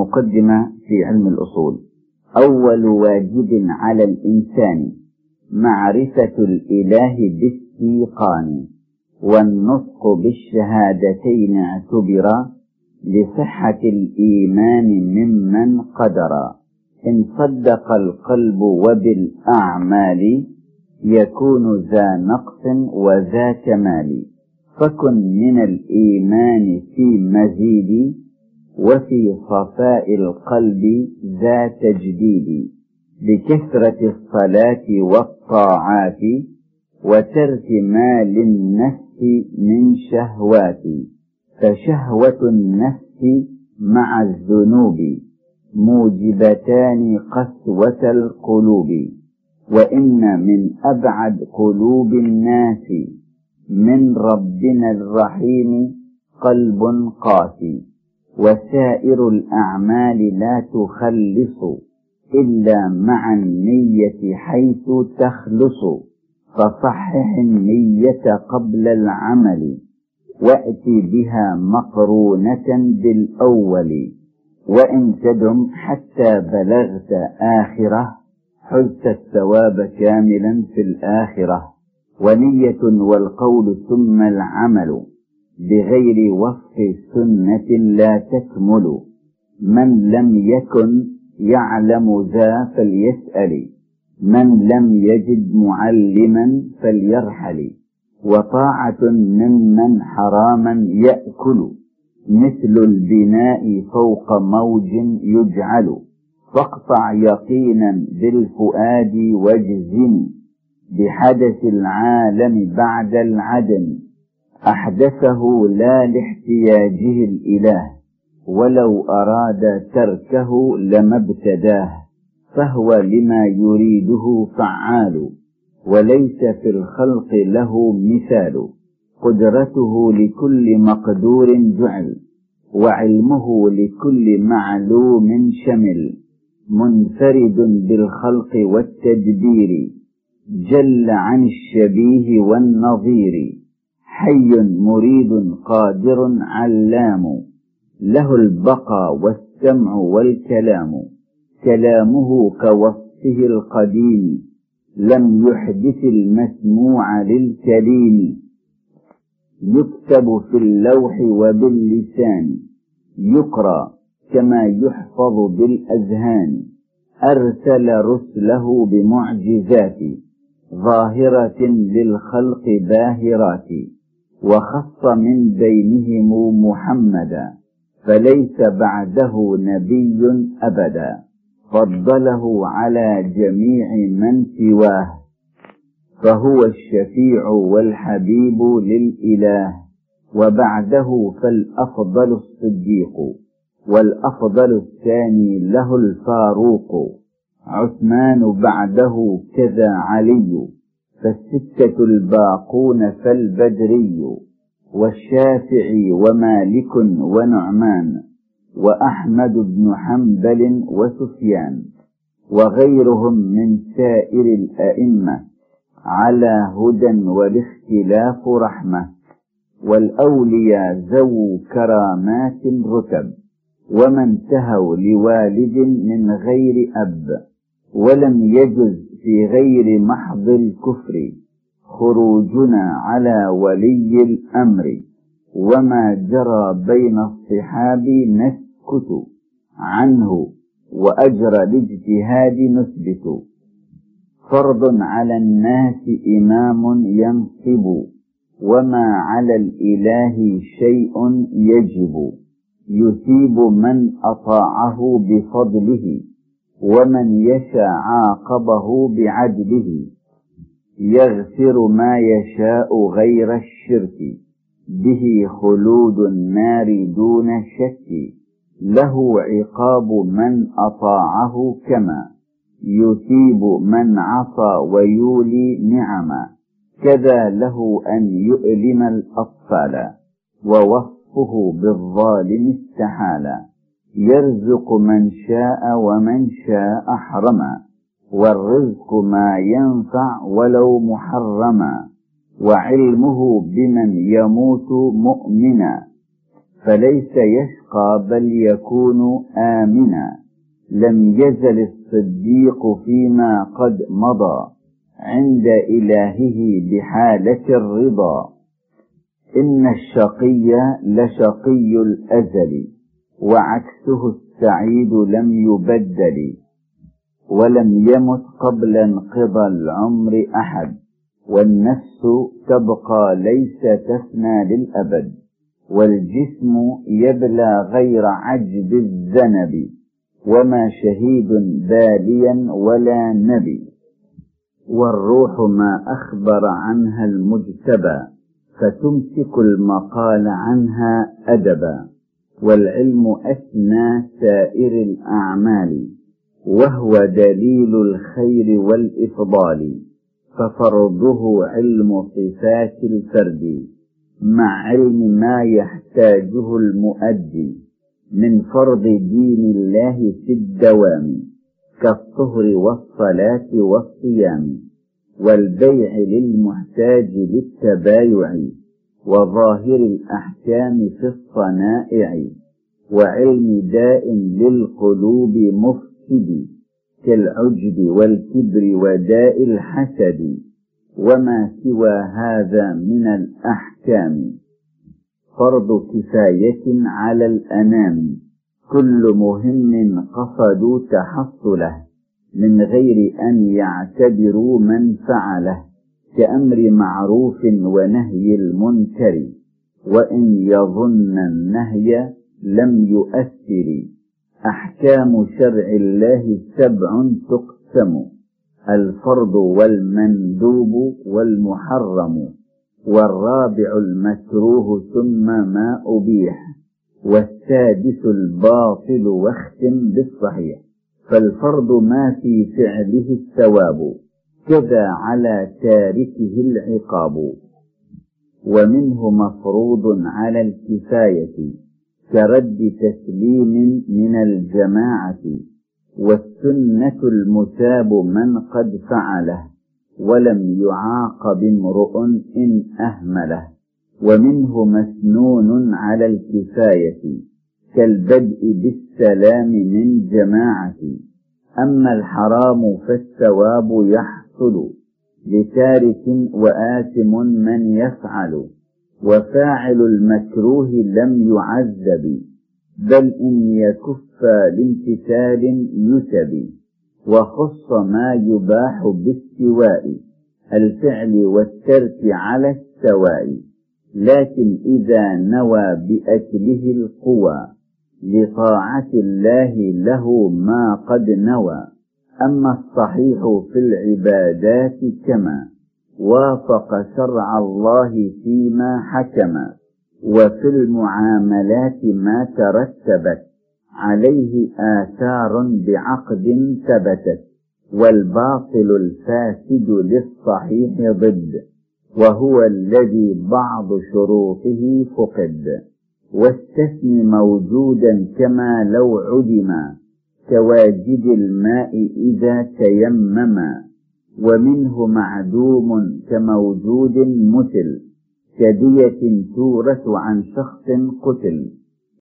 مقدمة في علم الأصول. أول واجب على الإنسان معرفة الإله باستيقان والنطق بالشهادتين اعتبرا لصحة الإيمان ممن قدر. إن صدق القلب وبالأعمال يكون ذا نقص وذا كمال. فكن من الإيمان في مزيد وفي صفاء القلب ذا تجديد بكثرة الصلاة والطاعات وترك ما للنفس من شهوات فشهوة النفس مع الذنوب موجبتان قسوة القلوب وإن من أبعد قلوب الناس من ربنا الرحيم قلب قاسي. وسائر الأعمال لا تخلص إلا مع النية حيث تخلص فصحح النية قبل العمل وأت بها مقرونة بالأول وإن تدم حتى بلغت آخرة حزت الثواب كاملا في الآخرة ونية والقول ثم العمل. بغير وصف سنة لا تكمل. من لم يكن يعلم ذا فليسأل. من لم يجد معلما فليرحل. وطاعة ممن حراما يأكل. مثل البناء فوق موج يجعل. فاقطع يقينا بالفؤاد واجزم. بحدث العالم بعد العدم. أحدثه لا لاحتياجه الإله ولو أراد تركه لما ابتداه فهو لما يريده فعال وليس في الخلق له مثال قدرته لكل مقدور جعل وعلمه لكل معلوم شمل منفرد بالخلق والتدبير جل عن الشبيه والنظير. حي مريد قادر علام له البقى والسمع والكلام كلامه كوصفه القديم لم يحدث المسموع للكريم يكتب في اللوح وباللسان يقرأ كما يحفظ بالأذهان. أرسل رسله بمعجزات ظاهرة للخلق باهرات. وخص من بينهم محمدا فليس بعده نبي أبدا. فضله على جميع من سواه. فهو الشفيع والحبيب للإله وبعده فالأفضل الصديق والأفضل الثاني له الفاروق. عثمان بعده كذا علي. فالستة الباقون فالبدري والشافعي ومالك ونعمان وأحمد بن حنبل وسفيان وغيرهم من سائر الأئمة على هدى والاختلاف رحمة والأولياء ذو كرامات رتب وما انتهوا لوالد من غير أب ولم يجز في غير محض الكفر خروجنا على ولي الأمر وما جرى بين الصحاب نسكت عنه وأجر الاجتهاد نثبت. فرض على الناس إمام ينصب وما على الإله شيء يجب. يثيب من أطاعه بفضله. ومن يشاء عاقبه بعدله يغفر ما يشاء غير الشرك به خلود النار دون شك له عقاب من أطاعه كما يثيب من عصى ويولي نعما كذا له أن يؤلم الأطفال ووصفه بالظالم استحالا. يرزق من شاء ومن شاء حرما والرزق ما ينفع ولو محرما وعلمه بمن يموت مؤمنا فليس يشقى بل يكون آمنا. لم يزل الصديق فيما قد مضى عند إلهه بحالة الرضا. إن الشقي لشقي الأزل. وعكسه السعيد لم يبدل ولم يمت قبل انقضى العمر أحد والنفس تبقى ليس تفنى للأبد والجسم يبلى غير عجب الذنب وما شهيد باليا ولا نبي والروح ما أخبر عنها المجتبى فتمسك المقال عنها أدبا. والعلم أثنى سائر الأعمال وهو دليل الخير والإفضال ففرضه علم صفات الفرد مع علم ما يحتاجه المؤدي من فرض دين الله في الدوام كالطهر والصلاة والصيام والبيع للمحتاج للتبايع. وظاهر الأحكام في الصنائع وعلم داء للقلوب مفسد كالعجب والكبر وداء الحسد وما سوى هذا من الأحكام. فرض كفاية على الأنام. كل مهم قصدوا تحصله من غير أن يعتبروا من فعله. كأمر معروف ونهي المنكر وإن يظن النهي لم يؤثر. أحكام شرع الله سبع تقسم الفرض والمندوب والمحرم والرابع المكروه ثم ما أبيح والسادس الباطل واختم بالصحيح. فالفرض ما في فعله الثواب. كذا على تاركه العقاب ومنه مفروض على الكفاية كرد تسليم من الجماعة والسنة المثاب من قد فعله ولم يعاقب امرؤ إن أهمله ومنه مسنون على الكفاية كالبدء بالسلام من جماعة. أما الحرام فالثواب يحصل لتارك وآثم من يفعل وفاعل المكروه لم يعذب بل إن يكف لامتثال يتب وخص ما يباح بالسواء الفعل والترك على السواء لكن إذا نوى بأكله القوى لطاعة الله له ما قد نوى. أما الصحيح في العبادات كما وافق شرع الله فيما حكم وفي المعاملات ما ترتبت عليه آثار بعقد ثبتت والباطل الفاسد للصحيح ضد وهو الذي بعض شروطه فقد واستثن موجودا كما لو عدما كواجد الماء إذا تيمما ومنه معدوم كموجود مثل كدية تورث عن شخص قتل.